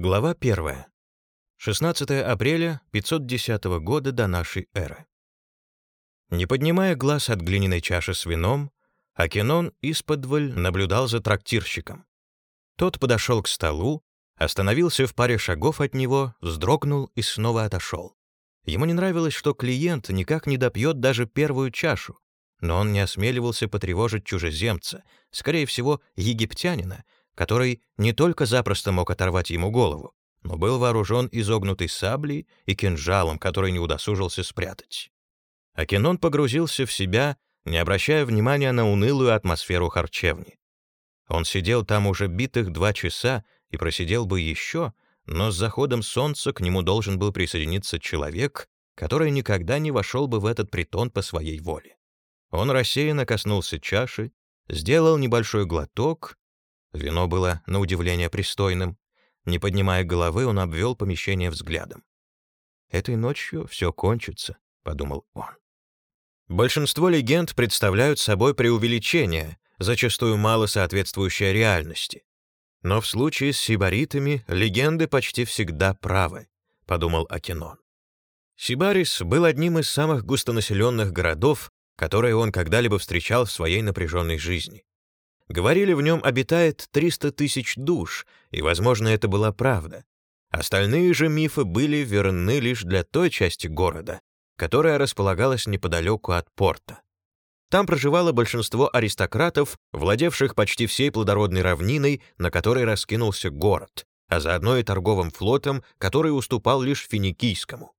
Глава 1. 16 апреля 510 года до нашей эры. Не поднимая глаз от глиняной чаши с вином, Акинон исподволь наблюдал за трактирщиком. Тот подошел к столу, остановился в паре шагов от него, вздрогнул и снова отошел. Ему не нравилось, что клиент никак не допьет даже первую чашу, но он не осмеливался потревожить чужеземца, скорее всего, египтянина, который не только запросто мог оторвать ему голову, но был вооружен изогнутой саблей и кинжалом, который не удосужился спрятать. Акинон погрузился в себя, не обращая внимания на унылую атмосферу харчевни. Он сидел там уже битых два часа и просидел бы еще, но с заходом солнца к нему должен был присоединиться человек, который никогда не вошел бы в этот притон по своей воле. Он рассеянно коснулся чаши, сделал небольшой глоток Вино было, на удивление, пристойным. Не поднимая головы, он обвел помещение взглядом. «Этой ночью все кончится», — подумал он. Большинство легенд представляют собой преувеличение, зачастую мало соответствующее реальности. Но в случае с сибаритами легенды почти всегда правы, подумал Акинон. Сибарис был одним из самых густонаселенных городов, которые он когда-либо встречал в своей напряженной жизни. Говорили, в нем обитает 300 тысяч душ, и, возможно, это была правда. Остальные же мифы были верны лишь для той части города, которая располагалась неподалеку от порта. Там проживало большинство аристократов, владевших почти всей плодородной равниной, на которой раскинулся город, а заодно и торговым флотом, который уступал лишь финикийскому.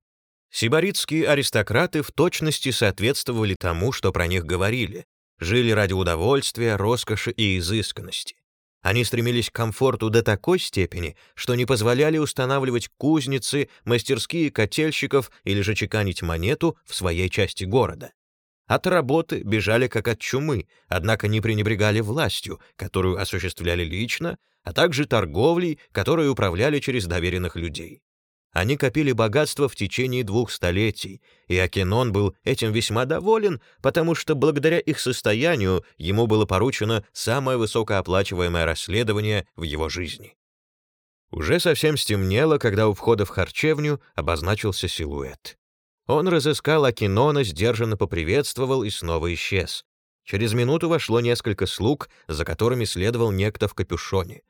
Сибаритские аристократы в точности соответствовали тому, что про них говорили, жили ради удовольствия, роскоши и изысканности. Они стремились к комфорту до такой степени, что не позволяли устанавливать кузницы, мастерские котельщиков или же чеканить монету в своей части города. От работы бежали как от чумы, однако не пренебрегали властью, которую осуществляли лично, а также торговлей, которой управляли через доверенных людей. Они копили богатство в течение двух столетий, и Акинон был этим весьма доволен, потому что благодаря их состоянию ему было поручено самое высокооплачиваемое расследование в его жизни. Уже совсем стемнело, когда у входа в харчевню обозначился силуэт. Он разыскал Акинона, сдержанно поприветствовал и снова исчез. Через минуту вошло несколько слуг, за которыми следовал некто в капюшоне.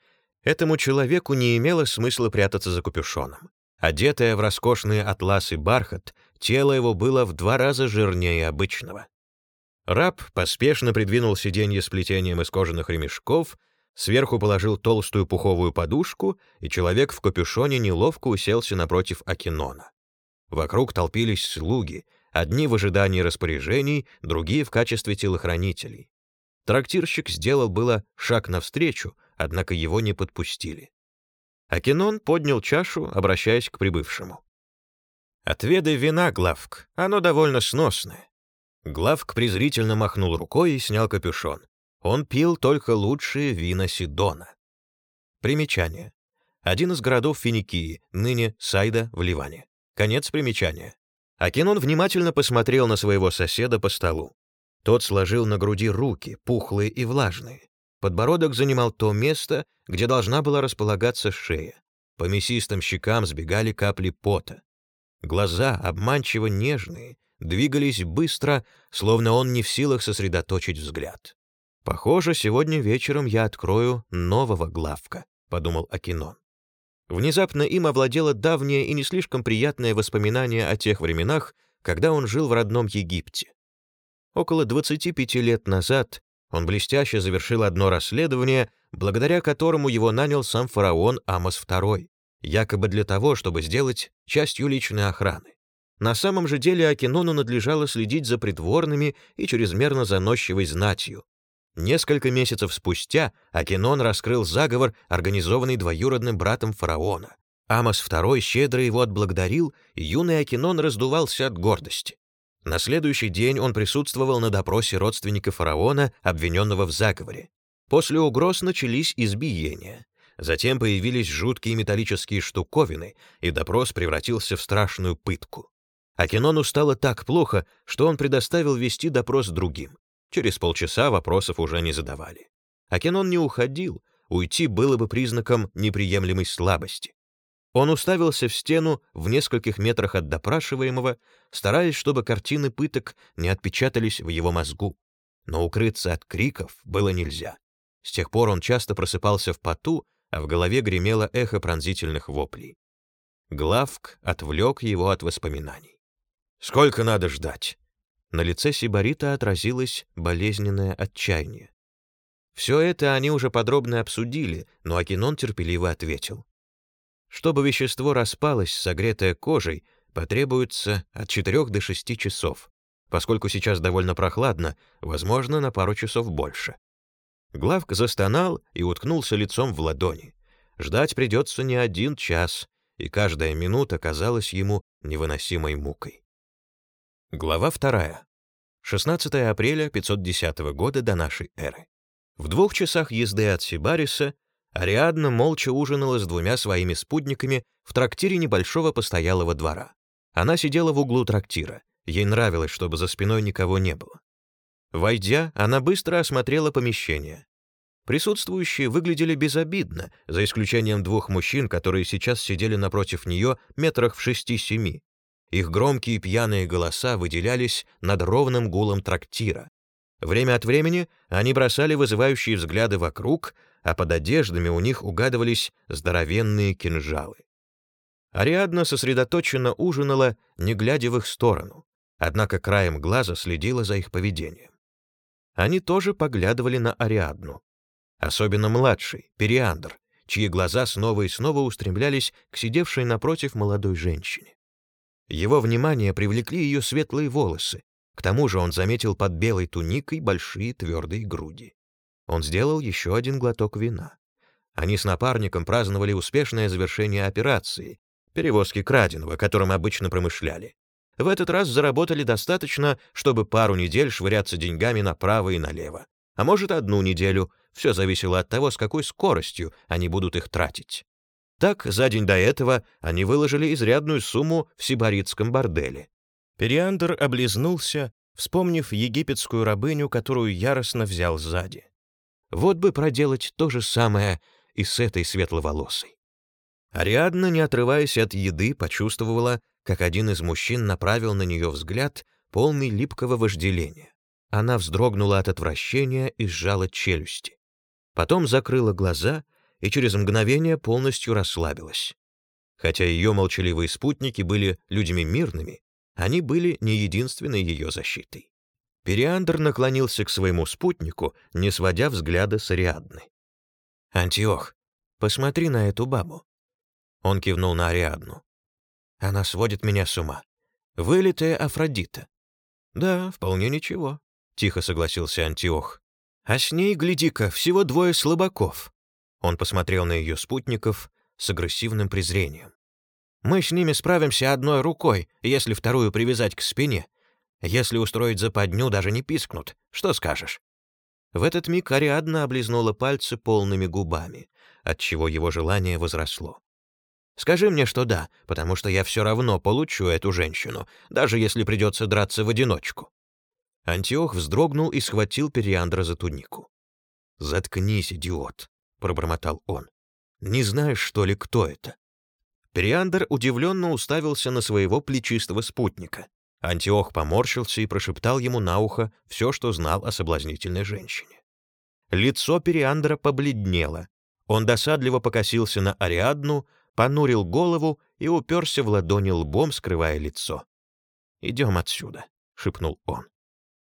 Этому человеку не имело смысла прятаться за капюшоном. Одетое в роскошные атласы бархат, тело его было в два раза жирнее обычного. Раб поспешно придвинул сиденье с плетением из кожаных ремешков, сверху положил толстую пуховую подушку, и человек в капюшоне неловко уселся напротив Акинона. Вокруг толпились слуги, одни в ожидании распоряжений, другие в качестве телохранителей. Трактирщик сделал было шаг навстречу, однако его не подпустили. Акинон поднял чашу, обращаясь к прибывшему. «Отведай вина, Главк, оно довольно сносное». Главк презрительно махнул рукой и снял капюшон. Он пил только лучшие вина Сидона. Примечание. Один из городов Финикии, ныне Сайда в Ливане. Конец примечания. Акинон внимательно посмотрел на своего соседа по столу. Тот сложил на груди руки, пухлые и влажные. Подбородок занимал то место, где должна была располагаться шея. По мясистым щекам сбегали капли пота. Глаза, обманчиво нежные, двигались быстро, словно он не в силах сосредоточить взгляд. «Похоже, сегодня вечером я открою нового главка», — подумал Акинон. Внезапно им овладело давнее и не слишком приятное воспоминание о тех временах, когда он жил в родном Египте. Около 25 лет назад он блестяще завершил одно расследование, благодаря которому его нанял сам фараон Амос II, якобы для того, чтобы сделать частью личной охраны. На самом же деле Акинону надлежало следить за придворными и чрезмерно заносчивой знатью. Несколько месяцев спустя Акинон раскрыл заговор, организованный двоюродным братом фараона. Амос II щедро его отблагодарил, и юный Акинон раздувался от гордости. На следующий день он присутствовал на допросе родственника фараона, обвиненного в заговоре. После угроз начались избиения. Затем появились жуткие металлические штуковины, и допрос превратился в страшную пытку. Акинону стало так плохо, что он предоставил вести допрос другим. Через полчаса вопросов уже не задавали. Акинон не уходил, уйти было бы признаком неприемлемой слабости. Он уставился в стену в нескольких метрах от допрашиваемого, стараясь, чтобы картины пыток не отпечатались в его мозгу. Но укрыться от криков было нельзя. С тех пор он часто просыпался в поту, а в голове гремело эхо пронзительных воплей. Главк отвлек его от воспоминаний. «Сколько надо ждать?» На лице Сибарита отразилось болезненное отчаяние. Все это они уже подробно обсудили, но Акинон терпеливо ответил. Чтобы вещество распалось, согретое кожей, потребуется от 4 до 6 часов. Поскольку сейчас довольно прохладно, возможно, на пару часов больше. Главк застонал и уткнулся лицом в ладони. Ждать придется не один час, и каждая минута казалась ему невыносимой мукой. Глава вторая. 16 апреля 510 года до нашей эры. В двух часах езды от Сибариса Ариадна молча ужинала с двумя своими спутниками в трактире небольшого постоялого двора. Она сидела в углу трактира. Ей нравилось, чтобы за спиной никого не было. Войдя, она быстро осмотрела помещение. Присутствующие выглядели безобидно, за исключением двух мужчин, которые сейчас сидели напротив нее метрах в шести-семи. Их громкие пьяные голоса выделялись над ровным гулом трактира. Время от времени они бросали вызывающие взгляды вокруг, а под одеждами у них угадывались здоровенные кинжалы. Ариадна сосредоточенно ужинала, не глядя в их сторону, однако краем глаза следила за их поведением. Они тоже поглядывали на Ариадну. Особенно младший, Периандр, чьи глаза снова и снова устремлялись к сидевшей напротив молодой женщине. Его внимание привлекли ее светлые волосы, к тому же он заметил под белой туникой большие твердые груди. Он сделал еще один глоток вина. Они с напарником праздновали успешное завершение операции, перевозки краденого, которым обычно промышляли. В этот раз заработали достаточно, чтобы пару недель швыряться деньгами направо и налево. А может, одну неделю. Все зависело от того, с какой скоростью они будут их тратить. Так, за день до этого они выложили изрядную сумму в сибаритском борделе. Периандр облизнулся, вспомнив египетскую рабыню, которую яростно взял сзади. Вот бы проделать то же самое и с этой светловолосой. Ариадна, не отрываясь от еды, почувствовала, как один из мужчин направил на нее взгляд, полный липкого вожделения. Она вздрогнула от отвращения и сжала челюсти. Потом закрыла глаза и через мгновение полностью расслабилась. Хотя ее молчаливые спутники были людьми мирными, они были не единственной ее защитой. Периандр наклонился к своему спутнику, не сводя взгляда с Ариадны. «Антиох, посмотри на эту бабу». Он кивнул на Ариадну. «Она сводит меня с ума. Вылитая Афродита». «Да, вполне ничего», — тихо согласился Антиох. «А с ней, гляди-ка, всего двое слабаков». Он посмотрел на ее спутников с агрессивным презрением. «Мы с ними справимся одной рукой, если вторую привязать к спине, если устроить западню, даже не пискнут. Что скажешь?» В этот миг Ариадна облизнула пальцы полными губами, отчего его желание возросло. «Скажи мне, что да, потому что я все равно получу эту женщину, даже если придется драться в одиночку». Антиох вздрогнул и схватил Периандра за тунику. «Заткнись, идиот», — пробормотал он. «Не знаешь, что ли, кто это?» Периандр удивленно уставился на своего плечистого спутника. Антиох поморщился и прошептал ему на ухо все, что знал о соблазнительной женщине. Лицо Периандра побледнело. Он досадливо покосился на Ариадну, понурил голову и уперся в ладони лбом, скрывая лицо. «Идем отсюда», — шепнул он.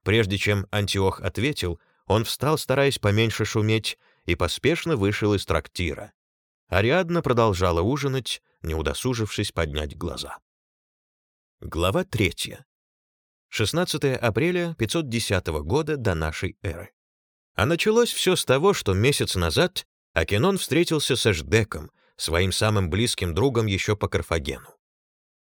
Прежде чем Антиох ответил, он встал, стараясь поменьше шуметь, и поспешно вышел из трактира. Ариадна продолжала ужинать, не удосужившись поднять глаза. Глава 3. 16 апреля 510 года до нашей эры. А началось все с того, что месяц назад Акинон встретился с Эшдеком, своим самым близким другом еще по Карфагену.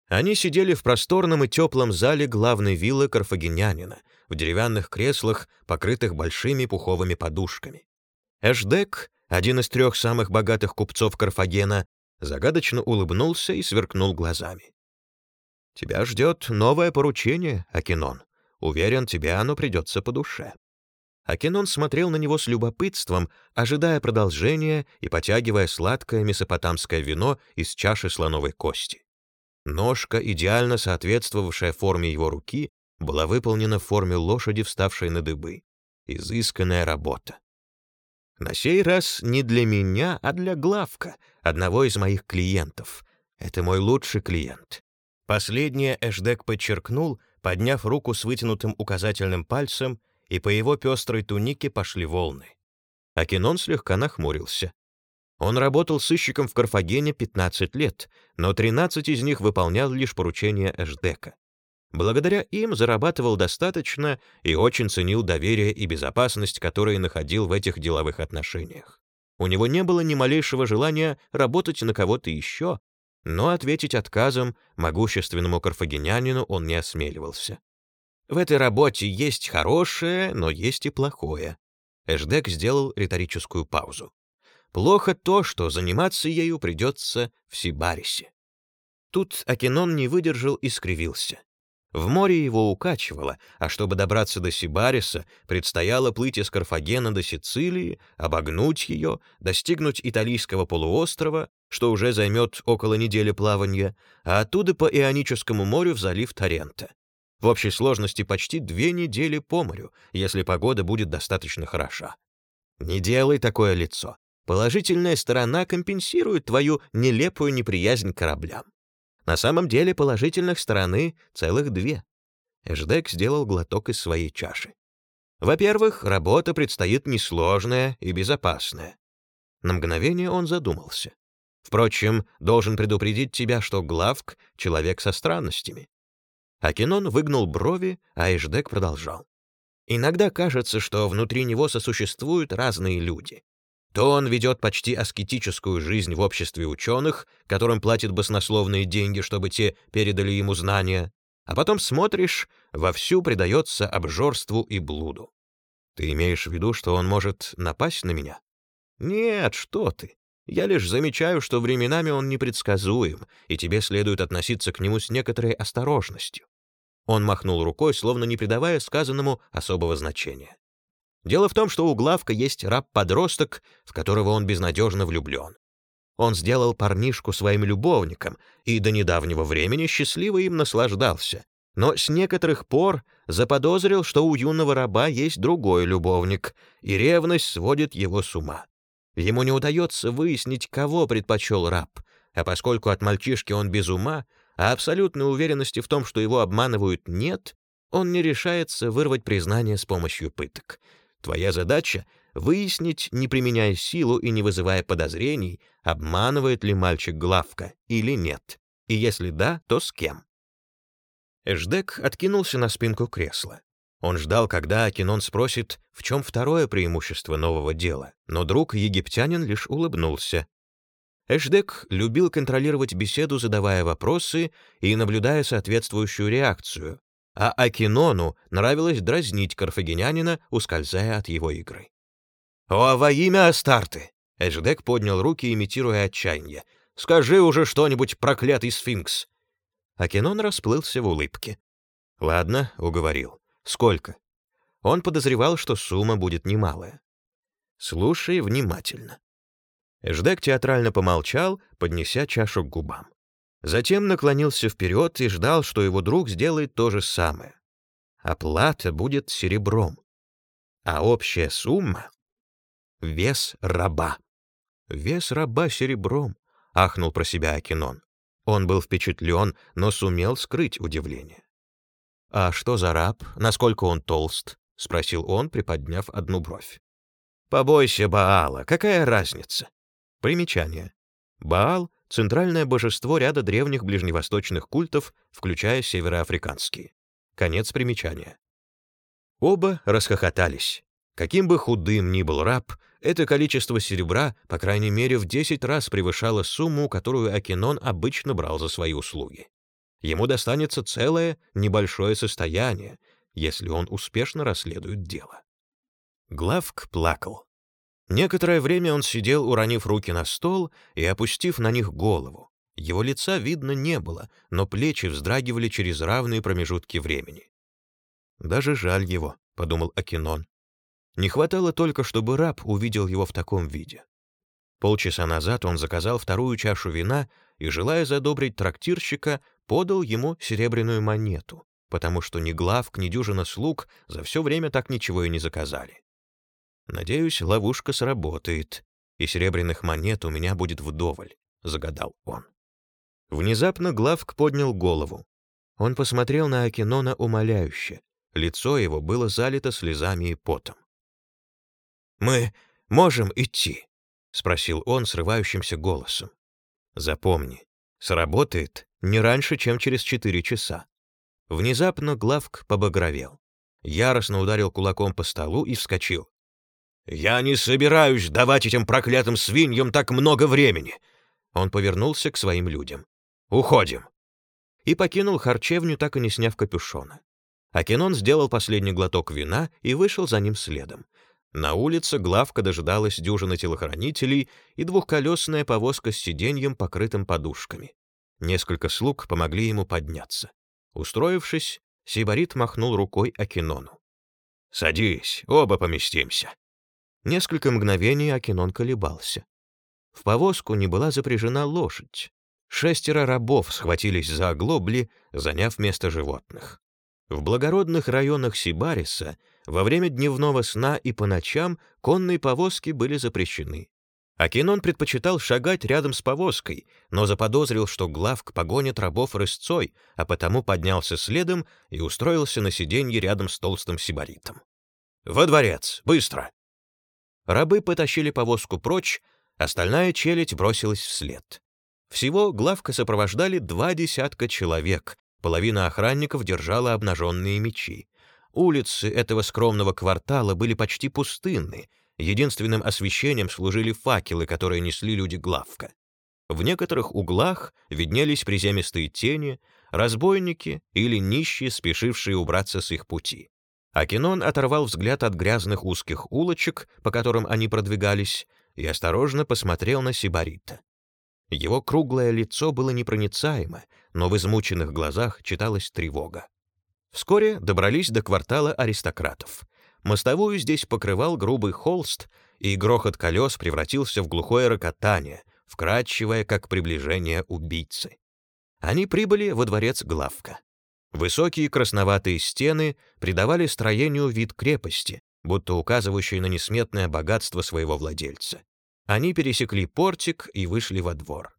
Они сидели в просторном и теплом зале главной виллы карфагенянина, в деревянных креслах, покрытых большими пуховыми подушками. Эшдек, один из трех самых богатых купцов Карфагена, загадочно улыбнулся и сверкнул глазами. Тебя ждет новое поручение, Акинон. Уверен, тебе оно придется по душе. Акинон смотрел на него с любопытством, ожидая продолжения и потягивая сладкое месопотамское вино из чаши слоновой кости. Ножка, идеально соответствовавшая форме его руки, была выполнена в форме лошади, вставшей на дыбы. Изысканная работа. На сей раз не для меня, а для Главка, одного из моих клиентов. Это мой лучший клиент. Последнее Эшдек подчеркнул, подняв руку с вытянутым указательным пальцем и по его пестрой тунике пошли волны. Акинон слегка нахмурился. Он работал сыщиком в Карфагене 15 лет, но 13 из них выполнял лишь поручения Эшдека. Благодаря им зарабатывал достаточно и очень ценил доверие и безопасность, которые находил в этих деловых отношениях. У него не было ни малейшего желания работать на кого-то еще, но ответить отказом могущественному карфагенянину он не осмеливался. В этой работе есть хорошее, но есть и плохое. Эшдек сделал риторическую паузу. Плохо то, что заниматься ею придется в Сибарисе. Тут Акинон не выдержал и скривился. В море его укачивало, а чтобы добраться до Сибариса, предстояло плыть из Карфагена до Сицилии, обогнуть ее, достигнуть Италийского полуострова, что уже займет около недели плавания, а оттуда по Ионическому морю в залив Тарента. В общей сложности почти две недели по морю, если погода будет достаточно хороша. Не делай такое лицо. Положительная сторона компенсирует твою нелепую неприязнь к кораблям. На самом деле положительных стороны целых две. Эждек сделал глоток из своей чаши. Во-первых, работа предстоит несложная и безопасная. На мгновение он задумался. Впрочем, должен предупредить тебя, что Главк — человек со странностями. Акинон выгнул брови, а Эждек продолжал. Иногда кажется, что внутри него сосуществуют разные люди. То он ведет почти аскетическую жизнь в обществе ученых, которым платят баснословные деньги, чтобы те передали ему знания, а потом смотришь, вовсю предается обжорству и блуду. Ты имеешь в виду, что он может напасть на меня? Нет, что ты. Я лишь замечаю, что временами он непредсказуем, и тебе следует относиться к нему с некоторой осторожностью. Он махнул рукой, словно не придавая сказанному особого значения. Дело в том, что у Главка есть раб-подросток, в которого он безнадежно влюблен. Он сделал парнишку своим любовником и до недавнего времени счастливо им наслаждался, но с некоторых пор заподозрил, что у юного раба есть другой любовник, и ревность сводит его с ума. Ему не удается выяснить, кого предпочел раб, а поскольку от мальчишки он без ума, а абсолютной уверенности в том, что его обманывают, нет, он не решается вырвать признание с помощью пыток. Твоя задача — выяснить, не применяя силу и не вызывая подозрений, обманывает ли мальчик Главка или нет, и если да, то с кем. Эждек откинулся на спинку кресла. Он ждал, когда Акинон спросит, в чем второе преимущество нового дела, но друг египтянин лишь улыбнулся. Эшдек любил контролировать беседу, задавая вопросы и наблюдая соответствующую реакцию, а Акинону нравилось дразнить карфагенянина, ускользая от его игры. «О, во имя Астарты!» Эшдек поднял руки, имитируя отчаяние. «Скажи уже что-нибудь, проклятый сфинкс!» Акинон расплылся в улыбке. «Ладно», — уговорил. «Сколько?» Он подозревал, что сумма будет немалая. «Слушай внимательно. Ждек театрально помолчал, поднеся чашу к губам. Затем наклонился вперед и ждал, что его друг сделает то же самое. Оплата будет серебром, а общая сумма — вес раба. «Вес раба серебром», — ахнул про себя Акинон. Он был впечатлен, но сумел скрыть удивление. «А что за раб? Насколько он толст?» — спросил он, приподняв одну бровь. «Побойся Баала, какая разница? Примечание. Баал — центральное божество ряда древних ближневосточных культов, включая североафриканские. Конец примечания. Оба расхохотались. Каким бы худым ни был раб, это количество серебра, по крайней мере, в 10 раз превышало сумму, которую Акинон обычно брал за свои услуги. Ему достанется целое небольшое состояние, если он успешно расследует дело. Главк плакал. Некоторое время он сидел, уронив руки на стол и опустив на них голову. Его лица видно не было, но плечи вздрагивали через равные промежутки времени. «Даже жаль его», — подумал Акинон. Не хватало только, чтобы раб увидел его в таком виде. Полчаса назад он заказал вторую чашу вина и, желая задобрить трактирщика, подал ему серебряную монету, потому что ни главк, ни дюжина слуг за все время так ничего и не заказали. «Надеюсь, ловушка сработает, и серебряных монет у меня будет вдоволь», — загадал он. Внезапно главк поднял голову. Он посмотрел на Акинона умоляюще. Лицо его было залито слезами и потом. «Мы можем идти?» — спросил он срывающимся голосом. «Запомни, сработает не раньше, чем через четыре часа». Внезапно Главк побагровел. Яростно ударил кулаком по столу и вскочил. «Я не собираюсь давать этим проклятым свиньям так много времени!» Он повернулся к своим людям. «Уходим!» И покинул харчевню, так и не сняв капюшона. Акинон сделал последний глоток вина и вышел за ним следом. На улице главка дожидалась дюжины телохранителей и двухколесная повозка с сиденьем, покрытым подушками. Несколько слуг помогли ему подняться. Устроившись, Сибарит махнул рукой Акинону. «Садись, оба поместимся». Несколько мгновений Акинон колебался. В повозку не была запряжена лошадь. Шестеро рабов схватились за оглобли, заняв место животных. В благородных районах Сибариса во время дневного сна и по ночам конные повозки были запрещены. Акинон предпочитал шагать рядом с повозкой, но заподозрил, что главк погонит рабов рысцой, а потому поднялся следом и устроился на сиденье рядом с толстым сибаритом. «Во дворец! Быстро!» Рабы потащили повозку прочь, остальная челядь бросилась вслед. Всего главка сопровождали два десятка человек, половина охранников держала обнаженные мечи. Улицы этого скромного квартала были почти пустынны, единственным освещением служили факелы, которые несли люди главка. В некоторых углах виднелись приземистые тени, разбойники или нищие, спешившие убраться с их пути. Акинон оторвал взгляд от грязных узких улочек, по которым они продвигались, и осторожно посмотрел на Сибарита. Его круглое лицо было непроницаемо, но в измученных глазах читалась тревога. Вскоре добрались до квартала аристократов. Мостовую здесь покрывал грубый холст, и грохот колес превратился в глухое рокотание, вкрадчивое, как приближение убийцы. Они прибыли во дворец Главка. Высокие красноватые стены придавали строению вид крепости, будто указывающий на несметное богатство своего владельца. Они пересекли портик и вышли во двор.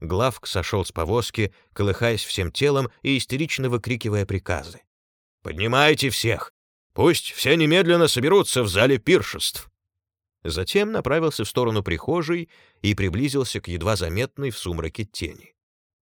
Главк сошел с повозки, колыхаясь всем телом и истерично выкрикивая приказы. «Поднимайте всех! Пусть все немедленно соберутся в зале пиршеств!» Затем направился в сторону прихожей и приблизился к едва заметной в сумраке тени.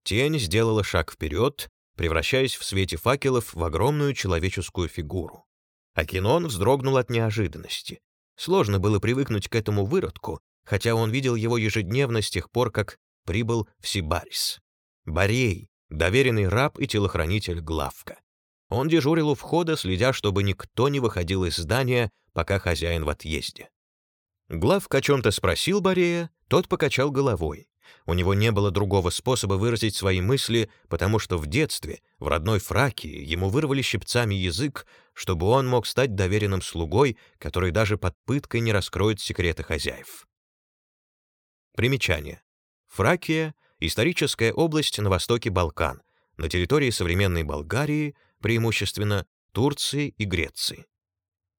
Тень сделала шаг вперед, превращаясь в свете факелов в огромную человеческую фигуру. Акинон вздрогнул от неожиданности. Сложно было привыкнуть к этому выродку, хотя он видел его ежедневно с тех пор, как прибыл в Сибарис. Борей, доверенный раб и телохранитель Главка. Он дежурил у входа, следя, чтобы никто не выходил из здания, пока хозяин в отъезде. Главк о чем-то спросил Борея, тот покачал головой. У него не было другого способа выразить свои мысли, потому что в детстве, в родной Фракии, ему вырвали щипцами язык, чтобы он мог стать доверенным слугой, который даже под пыткой не раскроет секреты хозяев. Примечание. Фракия — историческая область на востоке Балкан, на территории современной Болгарии, преимущественно Турции и Греции.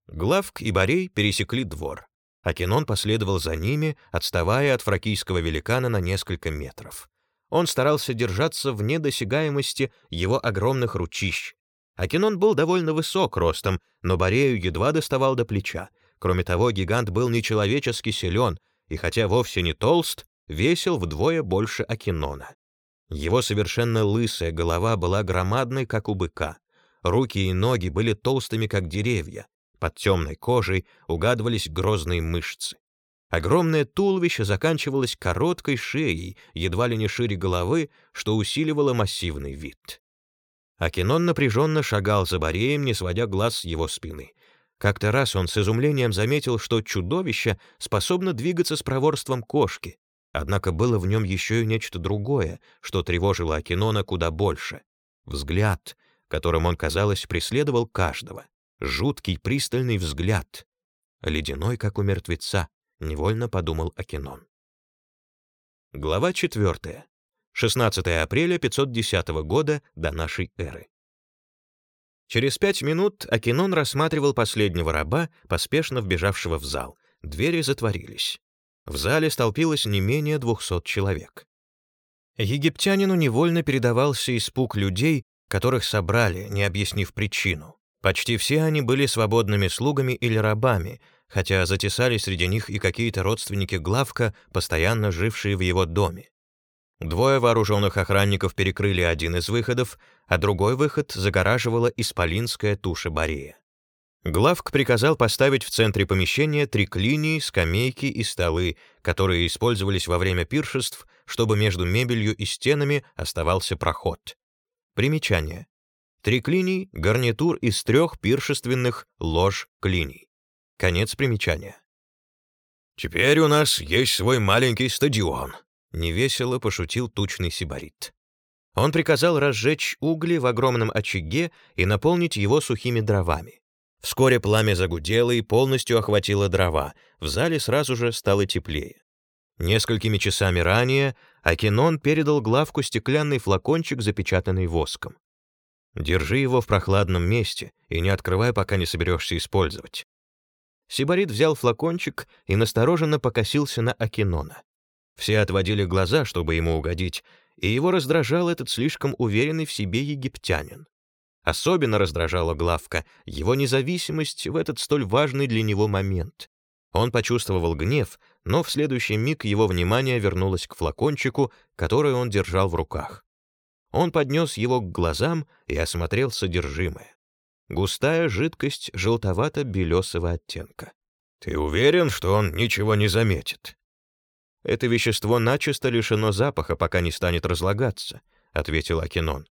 Главк и Борей пересекли двор. Акинон последовал за ними, отставая от фракийского великана на несколько метров. Он старался держаться вне досягаемости его огромных ручищ. Акинон был довольно высок ростом, но Борею едва доставал до плеча. Кроме того, гигант был нечеловечески силен, и хотя вовсе не толст, весил вдвое больше Акинона. Его совершенно лысая голова была громадной, как у быка. Руки и ноги были толстыми, как деревья. Под темной кожей угадывались грозные мышцы. Огромное туловище заканчивалось короткой шеей, едва ли не шире головы, что усиливало массивный вид. Акинон напряженно шагал за Бореем, не сводя глаз с его спины. Как-то раз он с изумлением заметил, что чудовище способно двигаться с проворством кошки. Однако было в нем еще и нечто другое, что тревожило Акинона куда больше. Взгляд, которым он, казалось, преследовал каждого. Жуткий пристальный взгляд. ледяной, как у мертвеца, невольно подумал Акинон. Глава 4. 16 апреля 510 года до нашей эры. Через пять минут Акинон рассматривал последнего раба, поспешно вбежавшего в зал. Двери затворились. В зале столпилось не менее двухсот человек. Египтянину невольно передавался испуг людей, которых собрали, не объяснив причину. Почти все они были свободными слугами или рабами, хотя затесали среди них и какие-то родственники Главка, постоянно жившие в его доме. Двое вооруженных охранников перекрыли один из выходов, а другой выход загораживала исполинская туша Борея. Главк приказал поставить в центре помещения три клинии, скамейки и столы, которые использовались во время пиршеств, чтобы между мебелью и стенами оставался проход. Примечание. Три клиний — гарнитур из трех пиршественных лож клиний. Конец примечания. «Теперь у нас есть свой маленький стадион», — невесело пошутил тучный сибарит. Он приказал разжечь угли в огромном очаге и наполнить его сухими дровами. Вскоре пламя загудело и полностью охватило дрова, в зале сразу же стало теплее. Несколькими часами ранее Акинон передал главку стеклянный флакончик, запечатанный воском. «Держи его в прохладном месте и не открывай, пока не соберешься использовать». Сибарит взял флакончик и настороженно покосился на Акинона. Все отводили глаза, чтобы ему угодить, и его раздражал этот слишком уверенный в себе египтянин. Особенно раздражала Главка его независимость в этот столь важный для него момент. Он почувствовал гнев, но в следующий миг его внимание вернулось к флакончику, который он держал в руках. Он поднес его к глазам и осмотрел содержимое. Густая жидкость желтовато-белесого оттенка. «Ты уверен, что он ничего не заметит?» «Это вещество начисто лишено запаха, пока не станет разлагаться», — ответил Акинон.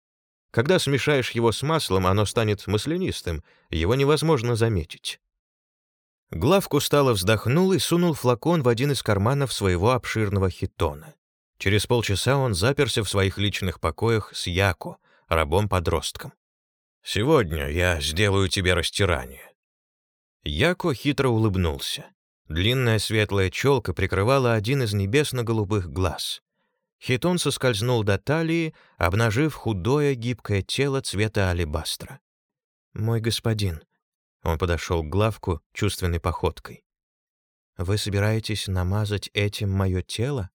Когда смешаешь его с маслом, оно станет маслянистым, его невозможно заметить. Главк устало вздохнул и сунул флакон в один из карманов своего обширного хитона. Через полчаса он заперся в своих личных покоях с Яко, рабом-подростком. «Сегодня я сделаю тебе растирание». Яко хитро улыбнулся. Длинная светлая челка прикрывала один из небесно-голубых глаз. Хитон соскользнул до талии, обнажив худое гибкое тело цвета алебастра. «Мой господин», — он подошел к главку чувственной походкой. «Вы собираетесь намазать этим мое тело?»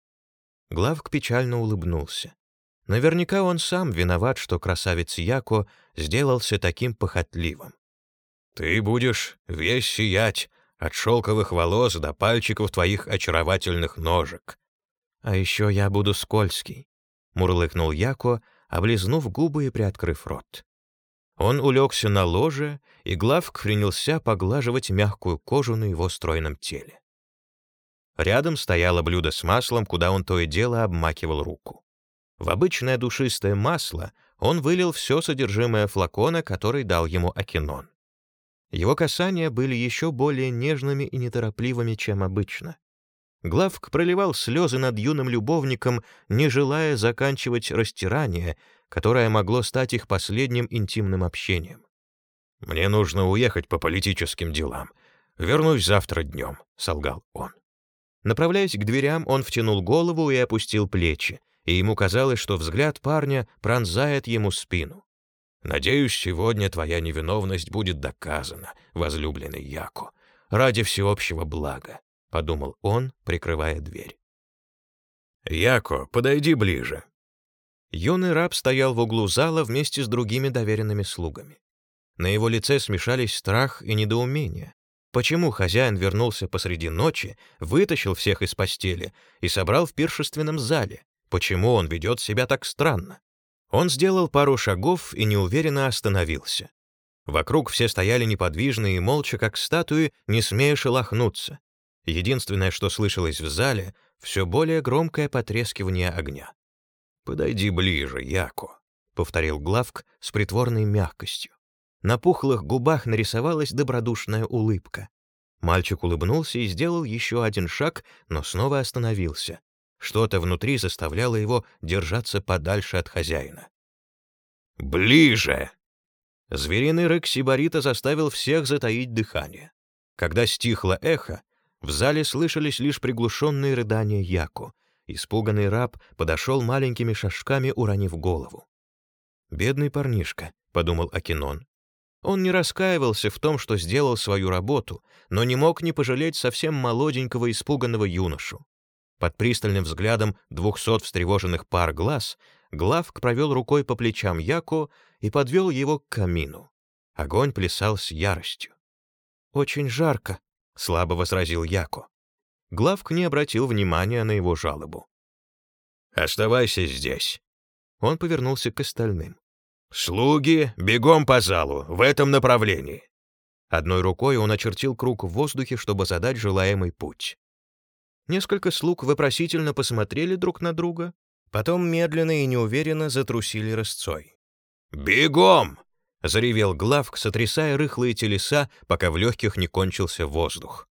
Главк печально улыбнулся. Наверняка он сам виноват, что красавец Яко сделался таким похотливым. «Ты будешь весь сиять от шелковых волос до пальчиков твоих очаровательных ножек», «А еще я буду скользкий», — мурлыкнул Яко, облизнув губы и приоткрыв рот. Он улегся на ложе, и Главк принялся поглаживать мягкую кожу на его стройном теле. Рядом стояло блюдо с маслом, куда он то и дело обмакивал руку. В обычное душистое масло он вылил все содержимое флакона, который дал ему Акинон. Его касания были еще более нежными и неторопливыми, чем обычно. Главк проливал слезы над юным любовником, не желая заканчивать растирание, которое могло стать их последним интимным общением. «Мне нужно уехать по политическим делам. Вернусь завтра днем», — солгал он. Направляясь к дверям, он втянул голову и опустил плечи, и ему казалось, что взгляд парня пронзает ему спину. «Надеюсь, сегодня твоя невиновность будет доказана, возлюбленный Яко, ради всеобщего блага. — подумал он, прикрывая дверь. «Яко, подойди ближе». Юный раб стоял в углу зала вместе с другими доверенными слугами. На его лице смешались страх и недоумение. Почему хозяин вернулся посреди ночи, вытащил всех из постели и собрал в пиршественном зале? Почему он ведет себя так странно? Он сделал пару шагов и неуверенно остановился. Вокруг все стояли неподвижные и молча, как статуи, не смея шелохнуться. Единственное, что слышалось в зале, все более громкое потрескивание огня. «Подойди ближе, Яко», — повторил Главк с притворной мягкостью. На пухлых губах нарисовалась добродушная улыбка. Мальчик улыбнулся и сделал еще один шаг, но снова остановился. Что-то внутри заставляло его держаться подальше от хозяина. «Ближе!» Звериный рык Сибарита заставил всех затаить дыхание. Когда стихло эхо, в зале слышались лишь приглушенные рыдания Яку. Испуганный раб подошел маленькими шажками, уронив голову. «Бедный парнишка», — подумал Акинон. Он не раскаивался в том, что сделал свою работу, но не мог не пожалеть совсем молоденького испуганного юношу. Под пристальным взглядом двухсот встревоженных пар глаз Главк провел рукой по плечам Яко и подвел его к камину. Огонь плясал с яростью. «Очень жарко», — слабо возразил Яко. Главк не обратил внимания на его жалобу. «Оставайся здесь». Он повернулся к остальным. «Слуги, бегом по залу, в этом направлении». Одной рукой он очертил круг в воздухе, чтобы задать желаемый путь. Несколько слуг вопросительно посмотрели друг на друга, потом медленно и неуверенно затрусили рысцой. «Бегом!» — заревел Главк, сотрясая рыхлые телеса, пока в легких не кончился воздух.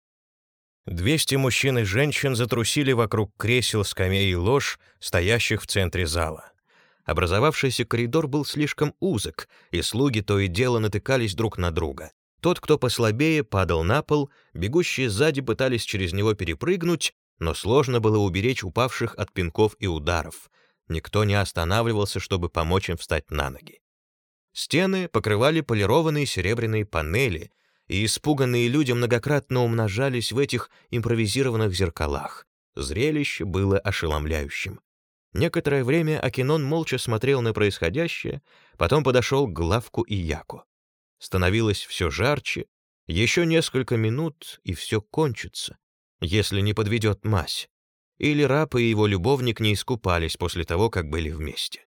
Двести мужчин и женщин затрусили вокруг кресел, скамей и лож, стоящих в центре зала. Образовавшийся коридор был слишком узок, и слуги то и дело натыкались друг на друга. Тот, кто послабее, падал на пол, бегущие сзади пытались через него перепрыгнуть, но сложно было уберечь упавших от пинков и ударов. Никто не останавливался, чтобы помочь им встать на ноги. Стены покрывали полированные серебряные панели, и испуганные люди многократно умножались в этих импровизированных зеркалах. Зрелище было ошеломляющим. Некоторое время Акинон молча смотрел на происходящее, потом подошел к Главку и Яку. Становилось все жарче, еще несколько минут, и все кончится если не подведет мазь, или раб и его любовник не искупались после того, как были вместе.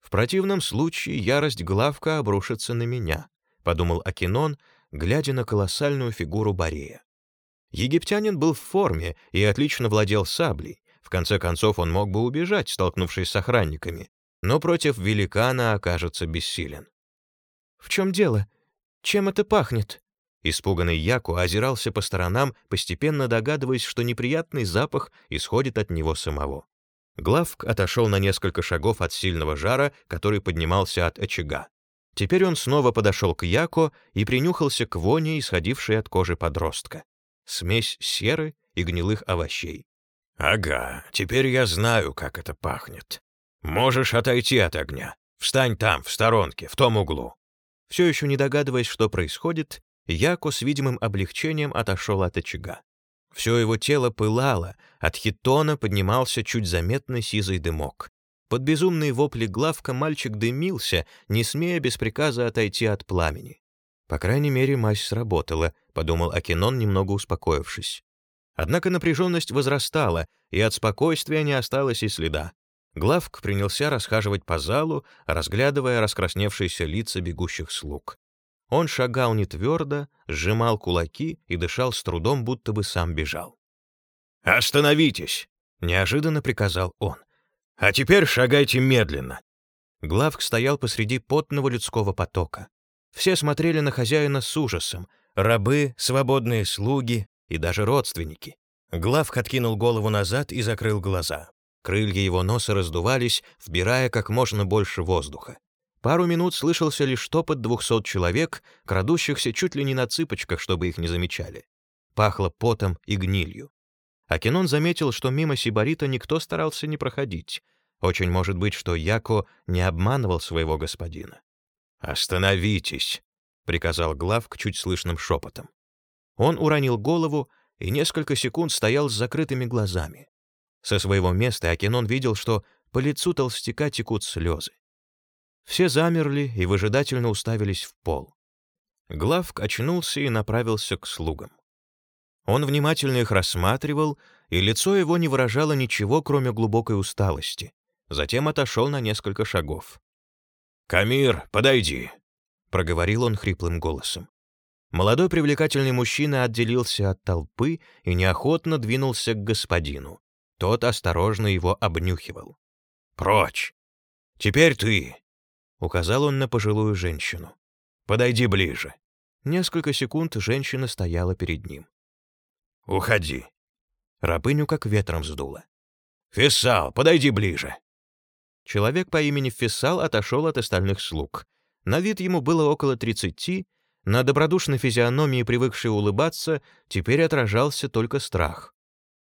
В противном случае ярость Главка обрушится на меня, подумал Акинон, глядя на колоссальную фигуру Борея. Египтянин был в форме и отлично владел саблей. В конце концов, он мог бы убежать, столкнувшись с охранниками, но против великана окажется бессилен. «В чем дело? Чем это пахнет?» Испуганный Яку озирался по сторонам, постепенно догадываясь, что неприятный запах исходит от него самого. Главк отошел на несколько шагов от сильного жара, который поднимался от очага. Теперь он снова подошел к Яко и принюхался к воне, исходившей от кожи подростка. Смесь серы и гнилых овощей. «Ага, теперь я знаю, как это пахнет. Можешь отойти от огня. Встань там, в сторонке, в том углу». Все еще не догадываясь, что происходит, Яко с видимым облегчением отошел от очага. Все его тело пылало, от хитона поднимался чуть заметный сизый дымок. Под безумные вопли главка мальчик дымился, не смея без приказа отойти от пламени. «По крайней мере, мазь сработала», — подумал Акинон, немного успокоившись. Однако напряженность возрастала, и от спокойствия не осталось и следа. Главк принялся расхаживать по залу, разглядывая раскрасневшиеся лица бегущих слуг. Он шагал не твердо, сжимал кулаки и дышал с трудом, будто бы сам бежал. «Остановитесь!» — неожиданно приказал он. «А теперь шагайте медленно!» Главк стоял посреди потного людского потока. Все смотрели на хозяина с ужасом. Рабы, свободные слуги и даже родственники. Главк откинул голову назад и закрыл глаза. Крылья его носа раздувались, вбирая как можно больше воздуха. Пару минут слышался лишь топот двухсот человек, крадущихся чуть ли не на цыпочках, чтобы их не замечали. Пахло потом и гнилью. Акинон заметил, что мимо Сибарита никто старался не проходить. Очень может быть, что Яко не обманывал своего господина. «Остановитесь!» — приказал Главк чуть слышным шепотом. Он уронил голову и несколько секунд стоял с закрытыми глазами. Со своего места Акинон видел, что по лицу толстяка текут слезы. Все замерли и выжидательно уставились в пол. Главк очнулся и направился к слугам. Он внимательно их рассматривал, и лицо его не выражало ничего, кроме глубокой усталости. Затем отошел на несколько шагов. «Камир, подойди», — проговорил он хриплым голосом. Молодой привлекательный мужчина отделился от толпы и неохотно двинулся к господину. Тот осторожно его обнюхивал. «Прочь! Теперь ты!» Указал он на пожилую женщину. «Подойди ближе». Несколько секунд женщина стояла перед ним. «Уходи». Рабыню как ветром сдуло. «Фессал, подойди ближе». Человек по имени Фессал отошел от остальных слуг. На вид ему было около тридцати, На добродушной физиономии, привыкшей улыбаться, теперь отражался только страх.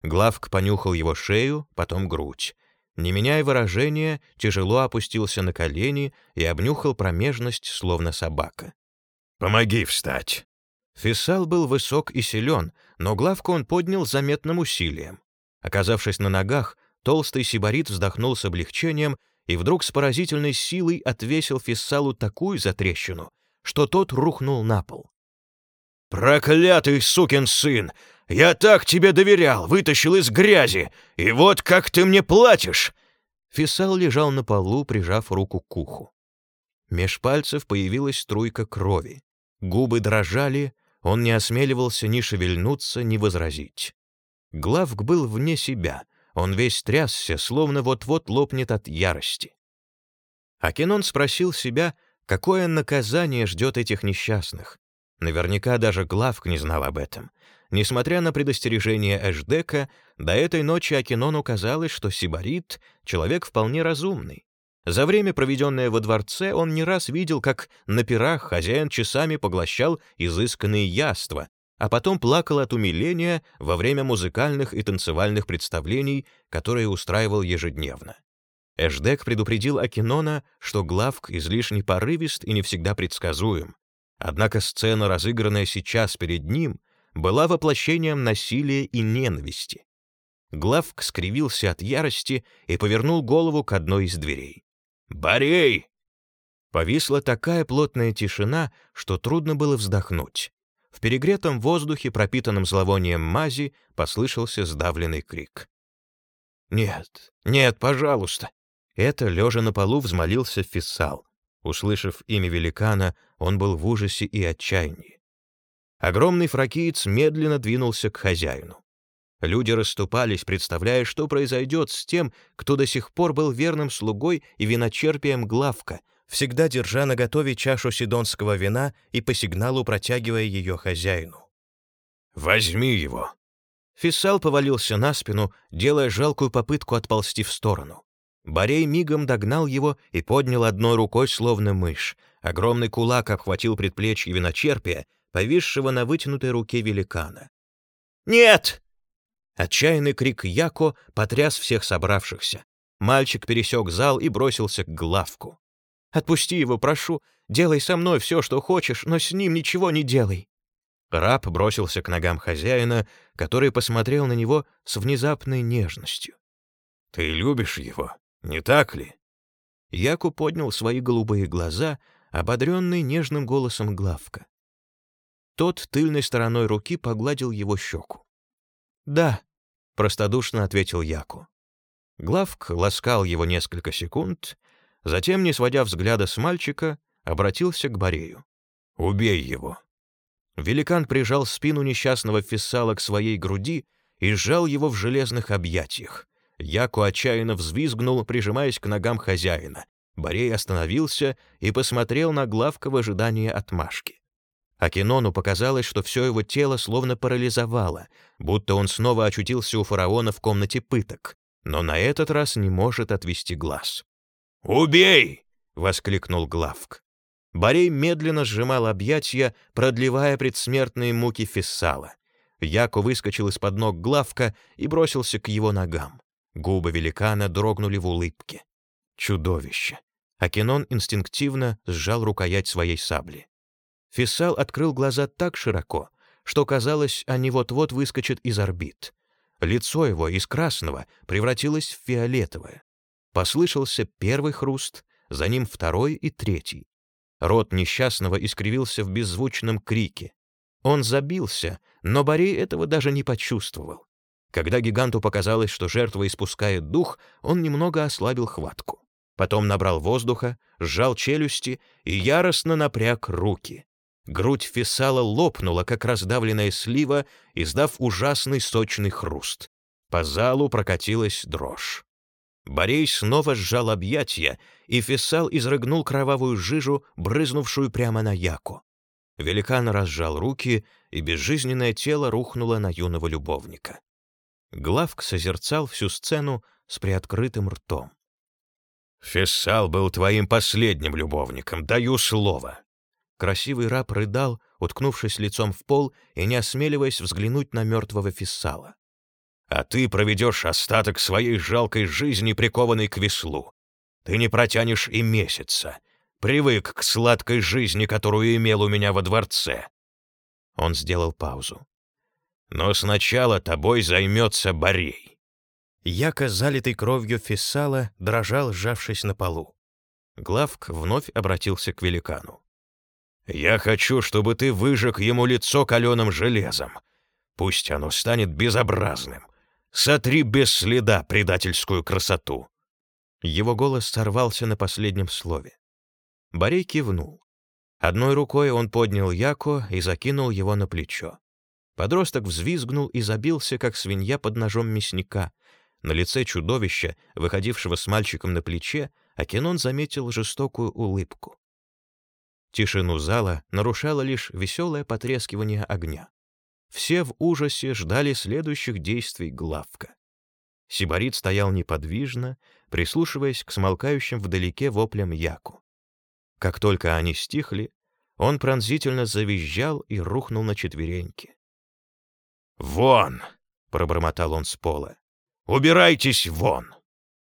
Главк понюхал его шею, потом грудь. Не меняя выражения, тяжело опустился на колени и обнюхал промежность, словно собака. «Помоги встать!» Фессал был высок и силен, но главку он поднял заметным усилием. Оказавшись на ногах, толстый сибарит вздохнул с облегчением и вдруг с поразительной силой отвесил Фессалу такую затрещину, что тот рухнул на пол. «Проклятый сукин сын! Я так тебе доверял, вытащил из грязи, и вот как ты мне платишь!» Фессал лежал на полу, прижав руку к уху. Меж пальцев появилась струйка крови. Губы дрожали, он не осмеливался ни шевельнуться, ни возразить. Главк был вне себя, он весь трясся, словно вот-вот лопнет от ярости. Акинон спросил себя, какое наказание ждет этих несчастных. Наверняка даже Главк не знал об этом. Несмотря на предостережение Эшдека, до этой ночи Акинону казалось, что Сибарит — человек вполне разумный. За время, проведенное во дворце, он не раз видел, как на пирах хозяин часами поглощал изысканные яства, а потом плакал от умиления во время музыкальных и танцевальных представлений, которые устраивал ежедневно. Эшдек предупредил Акинона, что Главк излишне порывист и не всегда предсказуем. Однако сцена, разыгранная сейчас перед ним, была воплощением насилия и ненависти. Главк скривился от ярости и повернул голову к одной из дверей. «Борей!» Повисла такая плотная тишина, что трудно было вздохнуть. В перегретом воздухе, пропитанном зловонием мази, послышался сдавленный крик. «Нет, нет, пожалуйста!» Это, лежа на полу, взмолился Фиссал. Услышав имя великана, он был в ужасе и отчаянии. Огромный фракиец медленно двинулся к хозяину. Люди расступались, представляя, что произойдет с тем, кто до сих пор был верным слугой и виночерпием главка, всегда держа наготове чашу сидонского вина и по сигналу протягивая ее хозяину. «Возьми его!» Фиссал повалился на спину, делая жалкую попытку отползти в сторону. Борей мигом догнал его и поднял одной рукой, словно мышь. Огромный кулак обхватил предплечье виночерпия, повисшего на вытянутой руке великана. «Нет!» Отчаянный крик Яко потряс всех собравшихся. Мальчик пересек зал и бросился к главку. «Отпусти его, прошу. Делай со мной все, что хочешь, но с ним ничего не делай». Раб бросился к ногам хозяина, который посмотрел на него с внезапной нежностью. «Ты любишь его, не так ли?» Яку поднял свои голубые глаза, ободренный нежным голосом главка. Тот тыльной стороной руки погладил его щеку. «Да», простодушно ответил Яку. Главк ласкал его несколько секунд, затем, не сводя взгляда с мальчика, обратился к Борею. «Убей его!» Великан прижал спину несчастного фессала к своей груди и сжал его в железных объятиях. Яку отчаянно взвизгнул, прижимаясь к ногам хозяина. Борей остановился и посмотрел на Главка в ожидании отмашки. Акинону показалось, что все его тело словно парализовало, будто он снова очутился у фараона в комнате пыток, но на этот раз не может отвести глаз. «Убей!» — воскликнул Главк. Борей медленно сжимал объятия, продлевая предсмертные муки Фессала. Яко выскочил из-под ног Главка и бросился к его ногам. Губы великана дрогнули в улыбке. Чудовище. Акинон инстинктивно сжал рукоять своей сабли. Фиссал открыл глаза так широко, что казалось, они вот-вот выскочат из орбит. Лицо его из красного превратилось в фиолетовое. Послышался первый хруст, за ним второй и третий. Рот несчастного искривился в беззвучном крике. Он забился, но Борей этого даже не почувствовал. Когда гиганту показалось, что жертва испускает дух, он немного ослабил хватку. Потом набрал воздуха, сжал челюсти и яростно напряг руки. Грудь Фессала лопнула, как раздавленная слива, издав ужасный сочный хруст. По залу прокатилась дрожь. Борей снова сжал объятия, и Фессал изрыгнул кровавую жижу, брызнувшую прямо на Яку. Великан разжал руки, и безжизненное тело рухнуло на юного любовника. Главк созерцал всю сцену с приоткрытым ртом. «Фессал был твоим последним любовником, даю слово», Красивый раб рыдал, уткнувшись лицом в пол и не осмеливаясь взглянуть на мертвого фессала. «А ты проведешь остаток своей жалкой жизни, прикованной к веслу. Ты не протянешь и месяца. Привык к сладкой жизни, которую имел у меня во дворце». Он сделал паузу. «Но сначала тобой займется Борей». Яко, залитый кровью фессала, дрожал, сжавшись на полу. Главк вновь обратился к великану. «Я хочу, чтобы ты выжег ему лицо каленым железом. Пусть оно станет безобразным. Сотри без следа предательскую красоту». Его голос сорвался на последнем слове. Борей кивнул. Одной рукой он поднял Яко и закинул его на плечо. Подросток взвизгнул и забился, как свинья под ножом мясника. На лице чудовища, выходившего с мальчиком на плече, Акинон заметил жестокую улыбку. Тишину зала нарушало лишь веселое потрескивание огня. Все в ужасе ждали следующих действий главка. Сибарит стоял неподвижно, прислушиваясь к смолкающим вдалеке воплям Яку. Как только они стихли, он пронзительно завизжал и рухнул на четвереньки. «Вон!» — пробормотал он с пола. «Убирайтесь вон!»